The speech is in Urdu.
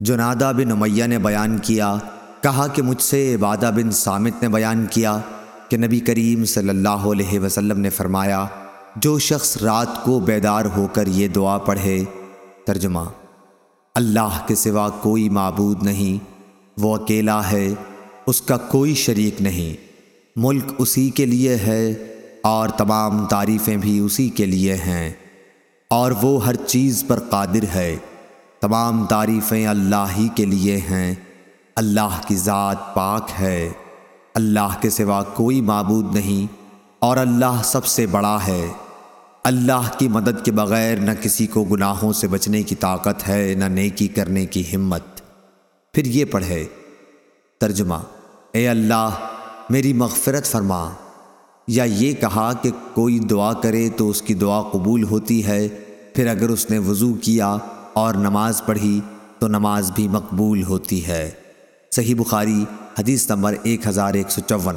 جنادہ بن امیہ نے بیان کیا، کہا کہ مجھ سے عبادہ بن سامت نے بیان کیا کہ نبی کریم صلی اللہ علیہ وسلم نے فرمایا، جو شخص رات کو بیدار ہو کر یہ دعا پڑھے، ترجمہ، اللہ کے سوا کوئی معبود نہیں، وہ اکیلا ہے، اس کا کوئی شریک نہیں، ملک اسی کے لیے ہے اور تمام تعریفیں بھی اسی کے لیے ہیں، اور وہ ہر چیز پر قادر ہے۔ تمام تعریفیں اللہ ہی کے لیے ہیں۔ اللہ کی ذات پاک ہے۔ اللہ کے سوا کوئی معبود نہیں اور اللہ سب سے بڑا ہے۔ اللہ کی مدد کے بغیر نہ کسی کو گناہوں سے بچنے کی طاقت ہے، نہ نیکی کرنے کی ہمت۔ پھر یہ پڑھے۔ ترجمہ اے اللہ، میری مغفرت فرما۔ یا یہ کہا کہ کوئی دعا کرے تو اس کی دعا قبول ہوتی ہے۔ پھر اگر اس نے وضو کیا اور نماز پڑھی تو نماز بھی مقبول ہوتی ہے۔ صحیح بخاری حدیث نمبر ایک ہزار ایک سو چون۔